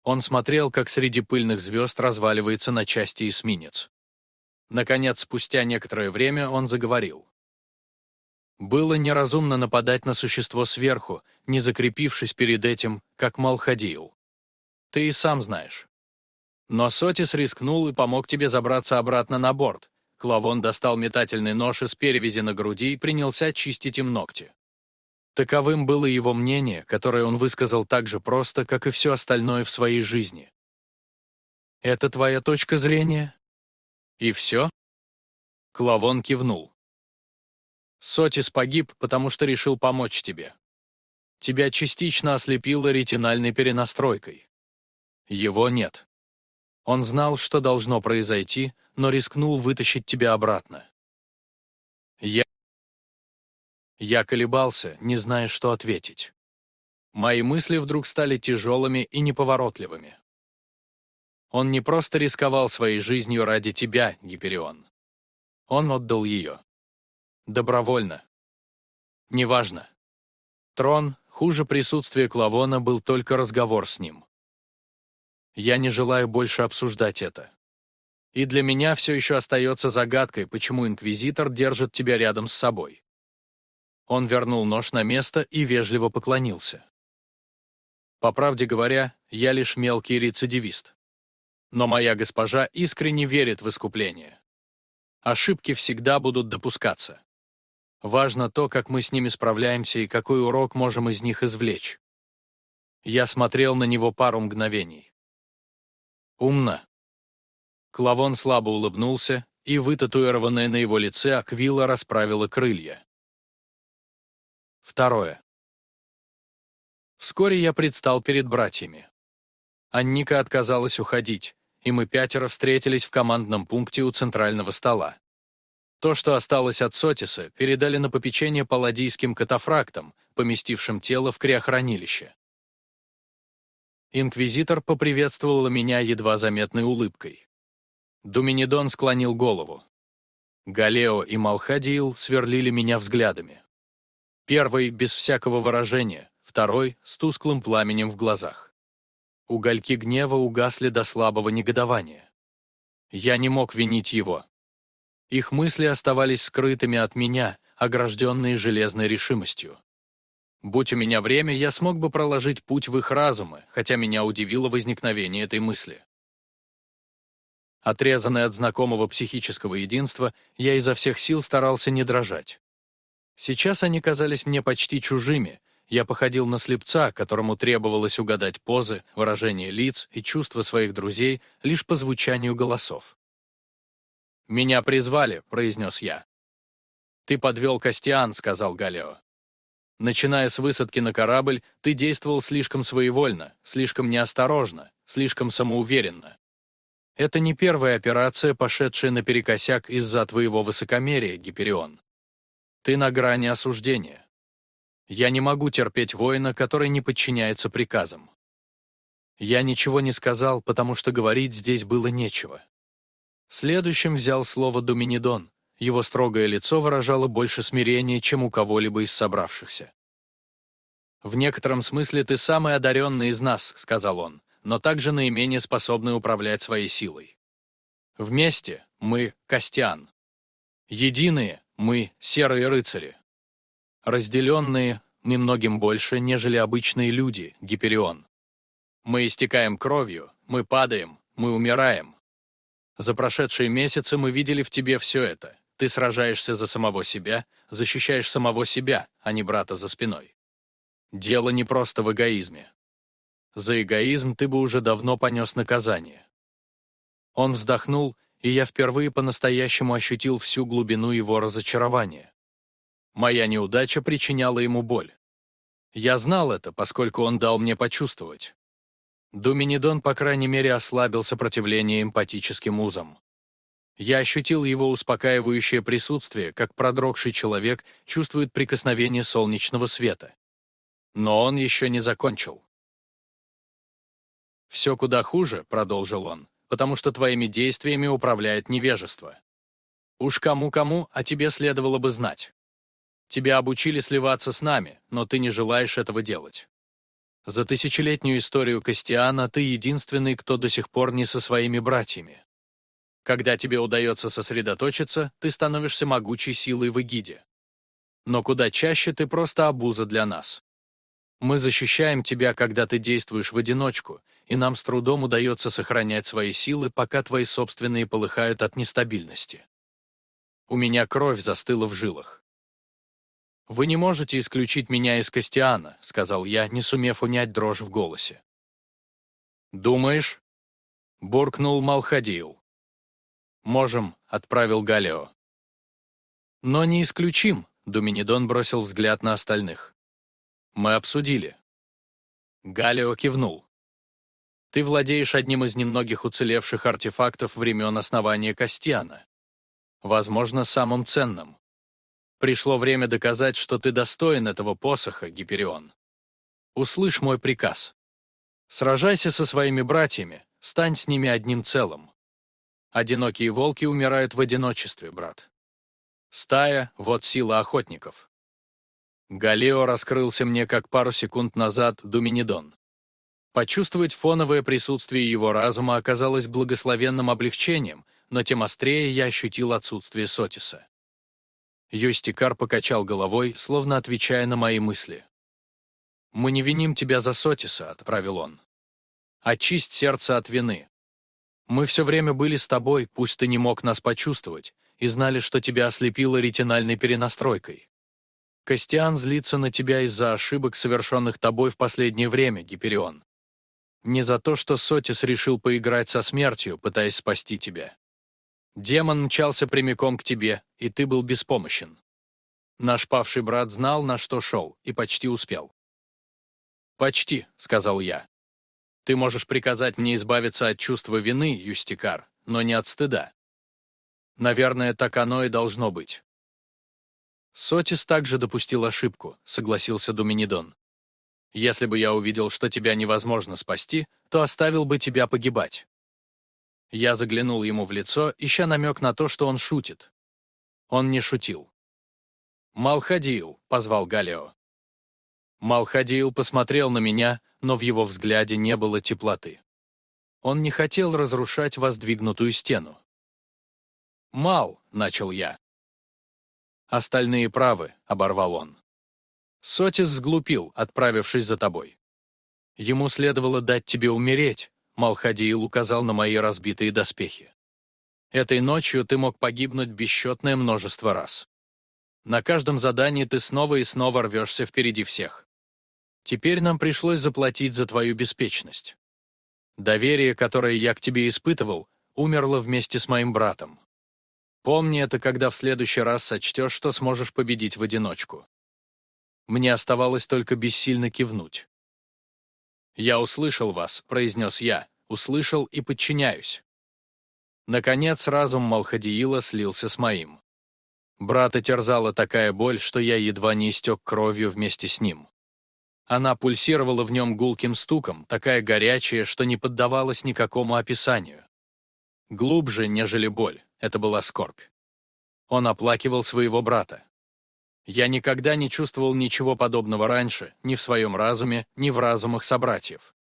Он смотрел, как среди пыльных звезд разваливается на части эсминец. Наконец, спустя некоторое время он заговорил. Было неразумно нападать на существо сверху, не закрепившись перед этим, как Малхадиил. Ты и сам знаешь. Но Сотис рискнул и помог тебе забраться обратно на борт. Клавон достал метательный нож из перевязи на груди и принялся чистить им ногти. Таковым было его мнение, которое он высказал так же просто, как и все остальное в своей жизни. «Это твоя точка зрения?» «И все?» Клавон кивнул. «Сотис погиб, потому что решил помочь тебе. Тебя частично ослепило ретинальной перенастройкой. Его нет. Он знал, что должно произойти, но рискнул вытащить тебя обратно. Я... Я колебался, не зная, что ответить. Мои мысли вдруг стали тяжелыми и неповоротливыми. Он не просто рисковал своей жизнью ради тебя, Гиперион. Он отдал ее. Добровольно. Неважно. Трон, хуже присутствия Клавона, был только разговор с ним. Я не желаю больше обсуждать это. И для меня все еще остается загадкой, почему Инквизитор держит тебя рядом с собой. Он вернул нож на место и вежливо поклонился. По правде говоря, я лишь мелкий рецидивист. Но моя госпожа искренне верит в искупление. Ошибки всегда будут допускаться. Важно то, как мы с ними справляемся и какой урок можем из них извлечь. Я смотрел на него пару мгновений. Умно. Клавон слабо улыбнулся, и вытатуированная на его лице аквила расправила крылья. Второе. Вскоре я предстал перед братьями. Анника отказалась уходить, и мы пятеро встретились в командном пункте у центрального стола. То, что осталось от Сотиса, передали на попечение палладийским катафрактам, поместившим тело в криохранилище. Инквизитор поприветствовала меня едва заметной улыбкой. Думинидон склонил голову. Галео и Малхадиил сверлили меня взглядами. Первый — без всякого выражения, второй — с тусклым пламенем в глазах. Угольки гнева угасли до слабого негодования. Я не мог винить его. Их мысли оставались скрытыми от меня, огражденные железной решимостью. Будь у меня время, я смог бы проложить путь в их разумы, хотя меня удивило возникновение этой мысли. Отрезанный от знакомого психического единства, я изо всех сил старался не дрожать. Сейчас они казались мне почти чужими, я походил на слепца, которому требовалось угадать позы, выражение лиц и чувства своих друзей лишь по звучанию голосов. «Меня призвали», — произнес я. «Ты подвел Костиан», — сказал Галео. Начиная с высадки на корабль, ты действовал слишком своевольно, слишком неосторожно, слишком самоуверенно. Это не первая операция, пошедшая наперекосяк из-за твоего высокомерия, Гиперион. Ты на грани осуждения. Я не могу терпеть воина, который не подчиняется приказам. Я ничего не сказал, потому что говорить здесь было нечего. Следующим взял слово Думинидон, его строгое лицо выражало больше смирения, чем у кого-либо из собравшихся. «В некотором смысле ты самый одаренный из нас», — сказал он, «но также наименее способный управлять своей силой. Вместе мы — Костян. Единые мы — серые рыцари. Разделенные мы многим больше, нежели обычные люди, Гиперион. Мы истекаем кровью, мы падаем, мы умираем. За прошедшие месяцы мы видели в тебе все это, ты сражаешься за самого себя, защищаешь самого себя, а не брата за спиной. Дело не просто в эгоизме. За эгоизм ты бы уже давно понес наказание. Он вздохнул, и я впервые по-настоящему ощутил всю глубину его разочарования. Моя неудача причиняла ему боль. Я знал это, поскольку он дал мне почувствовать. Думинидон, по крайней мере, ослабил сопротивление эмпатическим узам. Я ощутил его успокаивающее присутствие, как продрогший человек чувствует прикосновение солнечного света. Но он еще не закончил. «Все куда хуже», — продолжил он, «потому что твоими действиями управляет невежество. Уж кому-кому, а тебе следовало бы знать. Тебя обучили сливаться с нами, но ты не желаешь этого делать. За тысячелетнюю историю Костиана ты единственный, кто до сих пор не со своими братьями. Когда тебе удается сосредоточиться, ты становишься могучей силой в эгиде. Но куда чаще ты просто обуза для нас. Мы защищаем тебя, когда ты действуешь в одиночку, и нам с трудом удается сохранять свои силы, пока твои собственные полыхают от нестабильности. У меня кровь застыла в жилах. «Вы не можете исключить меня из Костиана», — сказал я, не сумев унять дрожь в голосе. «Думаешь?» — буркнул Малхадиил. «Можем», — отправил Галео. «Но не исключим», — Думинидон бросил взгляд на остальных. «Мы обсудили». Галео кивнул. «Ты владеешь одним из немногих уцелевших артефактов времен основания Костиана возможно, самым ценным. Пришло время доказать, что ты достоин этого посоха, Гиперион. Услышь мой приказ. Сражайся со своими братьями, стань с ними одним целым. Одинокие волки умирают в одиночестве, брат. Стая — вот сила охотников. Галео раскрылся мне, как пару секунд назад, Думинидон. Почувствовать фоновое присутствие его разума оказалось благословенным облегчением — но тем острее я ощутил отсутствие Сотиса. Юстикар покачал головой, словно отвечая на мои мысли. «Мы не виним тебя за Сотиса», — отправил он. «Очисть сердце от вины. Мы все время были с тобой, пусть ты не мог нас почувствовать, и знали, что тебя ослепило ретинальной перенастройкой. Костиан злится на тебя из-за ошибок, совершенных тобой в последнее время, Гиперион. Не за то, что Сотис решил поиграть со смертью, пытаясь спасти тебя. Демон мчался прямиком к тебе, и ты был беспомощен. Наш павший брат знал, на что шел, и почти успел. «Почти», — сказал я. «Ты можешь приказать мне избавиться от чувства вины, Юстикар, но не от стыда. Наверное, так оно и должно быть». Сотис также допустил ошибку, согласился Думинидон. «Если бы я увидел, что тебя невозможно спасти, то оставил бы тебя погибать». Я заглянул ему в лицо, ища намек на то, что он шутит. Он не шутил. «Малхадиил», — позвал Галео. Малхадиил посмотрел на меня, но в его взгляде не было теплоты. Он не хотел разрушать воздвигнутую стену. «Мал», — начал я. «Остальные правы», — оборвал он. Сотис сглупил, отправившись за тобой. Ему следовало дать тебе умереть, Малхадиил указал на мои разбитые доспехи. Этой ночью ты мог погибнуть бесчетное множество раз. На каждом задании ты снова и снова рвешься впереди всех. Теперь нам пришлось заплатить за твою беспечность. Доверие, которое я к тебе испытывал, умерло вместе с моим братом. Помни это, когда в следующий раз сочтешь, что сможешь победить в одиночку. Мне оставалось только бессильно кивнуть. «Я услышал вас», — произнес я, — «услышал и подчиняюсь». Наконец разум Малхадиила слился с моим. Брата терзала такая боль, что я едва не истек кровью вместе с ним. Она пульсировала в нем гулким стуком, такая горячая, что не поддавалась никакому описанию. Глубже, нежели боль, это была скорбь. Он оплакивал своего брата. Я никогда не чувствовал ничего подобного раньше, ни в своем разуме, ни в разумах собратьев.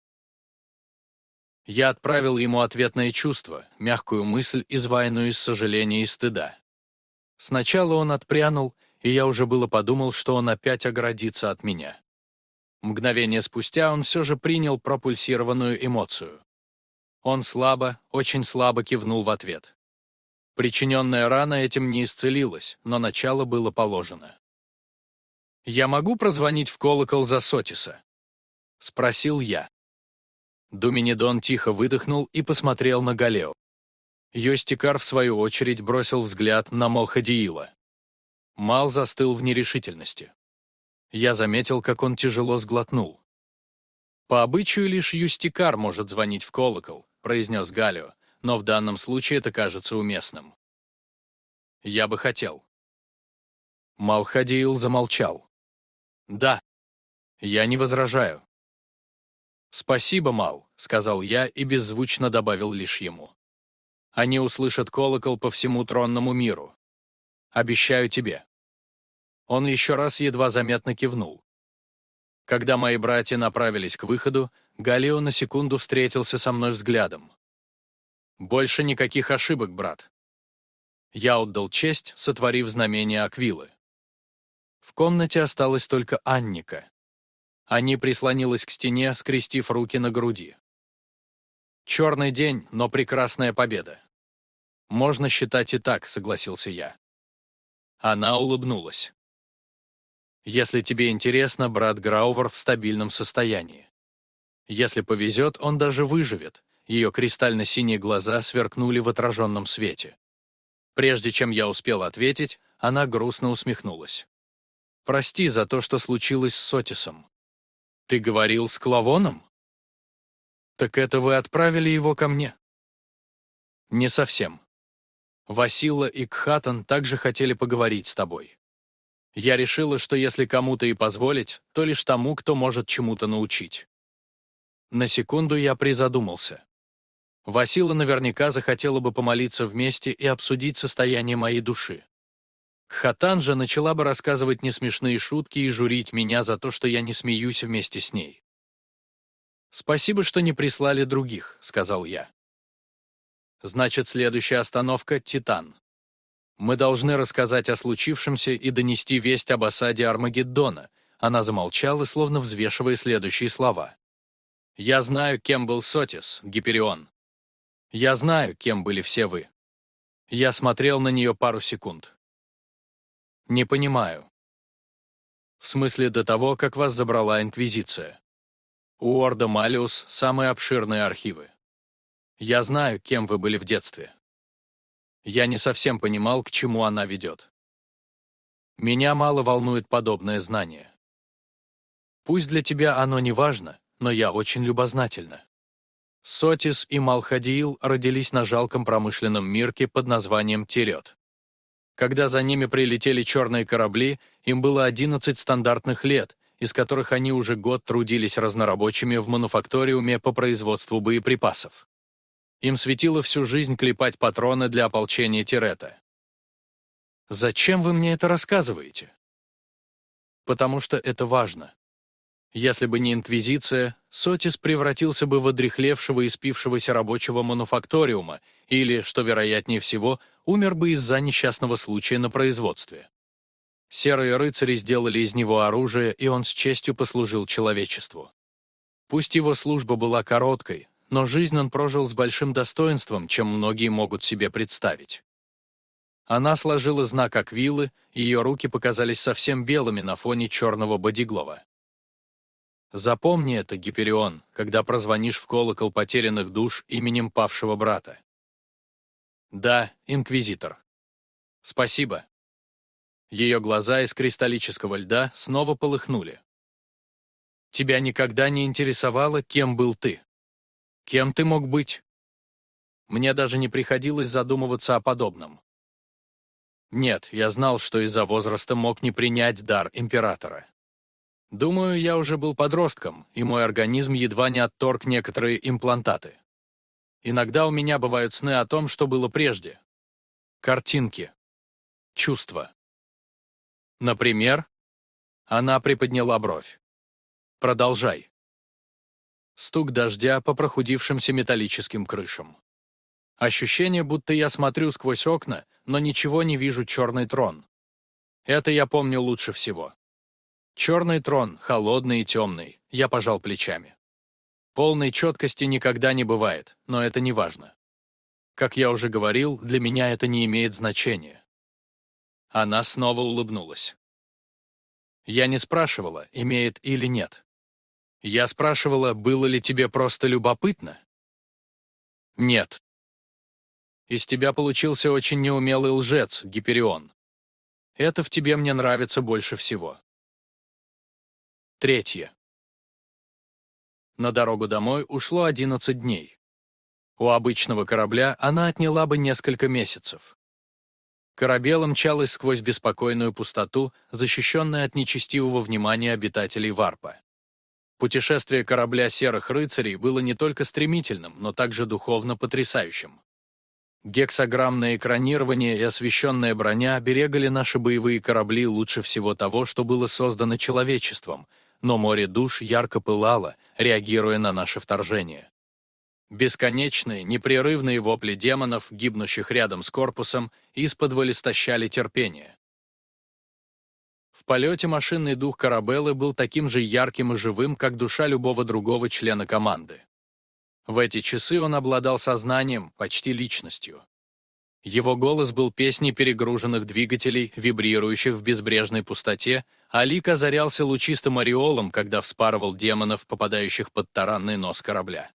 Я отправил ему ответное чувство, мягкую мысль, изваянную из сожаления и стыда. Сначала он отпрянул, и я уже было подумал, что он опять оградится от меня. Мгновение спустя он все же принял пропульсированную эмоцию. Он слабо, очень слабо кивнул в ответ. Причиненная рана этим не исцелилась, но начало было положено. «Я могу прозвонить в колокол за Сотиса?» — спросил я. Думинидон тихо выдохнул и посмотрел на Галео. Йостикар, в свою очередь, бросил взгляд на Малхадиила. Мал застыл в нерешительности. Я заметил, как он тяжело сглотнул. «По обычаю лишь Юстикар может звонить в колокол», — произнес Галио, «но в данном случае это кажется уместным». «Я бы хотел». Малхадиил замолчал. «Да. Я не возражаю». «Спасибо, Мал», — сказал я и беззвучно добавил лишь ему. «Они услышат колокол по всему тронному миру. Обещаю тебе». Он еще раз едва заметно кивнул. Когда мои братья направились к выходу, Галио на секунду встретился со мной взглядом. «Больше никаких ошибок, брат». Я отдал честь, сотворив знамение Аквилы. В комнате осталась только Анника. Они прислонилась к стене, скрестив руки на груди. Черный день, но прекрасная победа. Можно считать и так, согласился я. Она улыбнулась. Если тебе интересно, брат Граувер в стабильном состоянии. Если повезет, он даже выживет. Ее кристально-синие глаза сверкнули в отраженном свете. Прежде чем я успел ответить, она грустно усмехнулась. «Прости за то, что случилось с Сотисом. Ты говорил с Клавоном?» «Так это вы отправили его ко мне?» «Не совсем. Васила и Кхатан также хотели поговорить с тобой. Я решила, что если кому-то и позволить, то лишь тому, кто может чему-то научить». На секунду я призадумался. Васила наверняка захотела бы помолиться вместе и обсудить состояние моей души. Хатан же начала бы рассказывать несмешные шутки и журить меня за то, что я не смеюсь вместе с ней. «Спасибо, что не прислали других», — сказал я. «Значит, следующая остановка — Титан. Мы должны рассказать о случившемся и донести весть об осаде Армагеддона». Она замолчала, словно взвешивая следующие слова. «Я знаю, кем был Сотис, Гиперион. Я знаю, кем были все вы». Я смотрел на нее пару секунд. «Не понимаю». «В смысле до того, как вас забрала Инквизиция?» У Орда Малиус самые обширные архивы. Я знаю, кем вы были в детстве. Я не совсем понимал, к чему она ведет. Меня мало волнует подобное знание. Пусть для тебя оно не важно, но я очень любознательна. Сотис и Малхадиил родились на жалком промышленном мирке под названием Терет. Когда за ними прилетели черные корабли, им было 11 стандартных лет, из которых они уже год трудились разнорабочими в мануфакториуме по производству боеприпасов. Им светило всю жизнь клепать патроны для ополчения Тирета. «Зачем вы мне это рассказываете?» «Потому что это важно. Если бы не Инквизиция, Сотис превратился бы в одрехлевшего и спившегося рабочего мануфакториума или, что вероятнее всего, умер бы из-за несчастного случая на производстве. Серые рыцари сделали из него оружие, и он с честью послужил человечеству. Пусть его служба была короткой, но жизнь он прожил с большим достоинством, чем многие могут себе представить. Она сложила знак Аквилы, ее руки показались совсем белыми на фоне черного бодиглова. Запомни это, Гиперион, когда прозвонишь в колокол потерянных душ именем павшего брата. Да, инквизитор. Спасибо. Ее глаза из кристаллического льда снова полыхнули. «Тебя никогда не интересовало, кем был ты? Кем ты мог быть?» Мне даже не приходилось задумываться о подобном. Нет, я знал, что из-за возраста мог не принять дар императора. Думаю, я уже был подростком, и мой организм едва не отторг некоторые имплантаты. Иногда у меня бывают сны о том, что было прежде. Картинки. Чувства. Например? Она приподняла бровь. Продолжай. Стук дождя по прохудившимся металлическим крышам. Ощущение, будто я смотрю сквозь окна, но ничего не вижу черный трон. Это я помню лучше всего. Черный трон, холодный и темный, я пожал плечами. Полной четкости никогда не бывает, но это не важно. Как я уже говорил, для меня это не имеет значения. Она снова улыбнулась. Я не спрашивала, имеет или нет. Я спрашивала, было ли тебе просто любопытно? Нет. Из тебя получился очень неумелый лжец, Гиперион. Это в тебе мне нравится больше всего. Третье. На дорогу домой ушло 11 дней. У обычного корабля она отняла бы несколько месяцев. Корабел мчалась сквозь беспокойную пустоту, защищенная от нечестивого внимания обитателей Варпа. Путешествие корабля «Серых рыцарей» было не только стремительным, но также духовно потрясающим. Гексограммное экранирование и освещенная броня берегали наши боевые корабли лучше всего того, что было создано человечеством, но море душ ярко пылало, реагируя на наше вторжение. Бесконечные, непрерывные вопли демонов, гибнущих рядом с корпусом, из-под истощали терпение. В полете машинный дух Карабеллы был таким же ярким и живым, как душа любого другого члена команды. В эти часы он обладал сознанием, почти личностью. Его голос был песней перегруженных двигателей, вибрирующих в безбрежной пустоте, а лик озарялся лучистым ореолом, когда вспарывал демонов, попадающих под таранный нос корабля.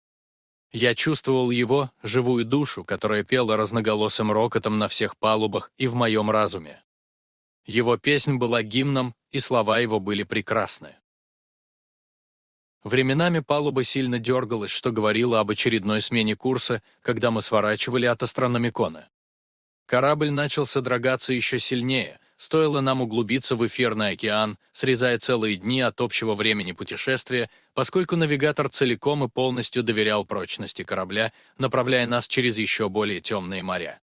Я чувствовал его, живую душу, которая пела разноголосым рокотом на всех палубах и в моем разуме. Его песнь была гимном, и слова его были прекрасны. Временами палуба сильно дергалась, что говорило об очередной смене курса, когда мы сворачивали от астрономикона. Корабль начал содрогаться еще сильнее, стоило нам углубиться в эфирный океан, срезая целые дни от общего времени путешествия, поскольку навигатор целиком и полностью доверял прочности корабля, направляя нас через еще более темные моря.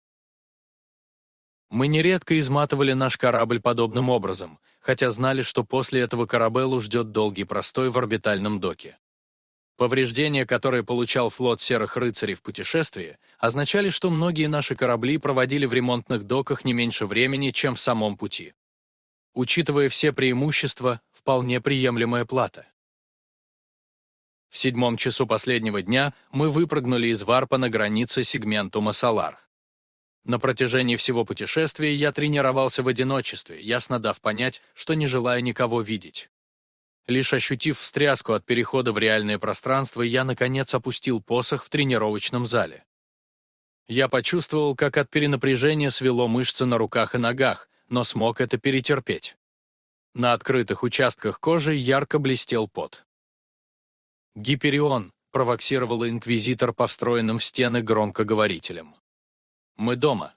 Мы нередко изматывали наш корабль подобным образом, хотя знали, что после этого Карабеллу ждет долгий простой в орбитальном доке. Повреждения, которые получал флот серых рыцарей в путешествии, означали, что многие наши корабли проводили в ремонтных доках не меньше времени, чем в самом пути. Учитывая все преимущества, вполне приемлемая плата. В седьмом часу последнего дня мы выпрыгнули из варпа на границе сегментума Салар. На протяжении всего путешествия я тренировался в одиночестве, ясно дав понять, что не желаю никого видеть. Лишь ощутив встряску от перехода в реальное пространство, я, наконец, опустил посох в тренировочном зале. Я почувствовал, как от перенапряжения свело мышцы на руках и ногах, но смог это перетерпеть. На открытых участках кожи ярко блестел пот. «Гиперион», — провоксировал инквизитор по встроенным в стены громкоговорителям. Мы дома.